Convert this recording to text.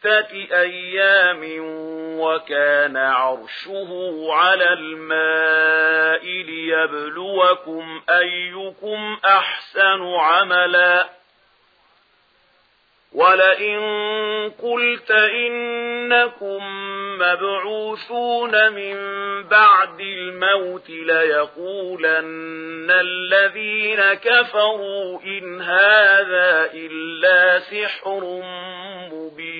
ستة أيام وكان عرشه على الماء ليبلوكم أيكم أحسن عملا. ولئن قلت إنكم مبعوثون من بعد الموت ليقولن الذين كفروا إن هذا إلا سحر مبين.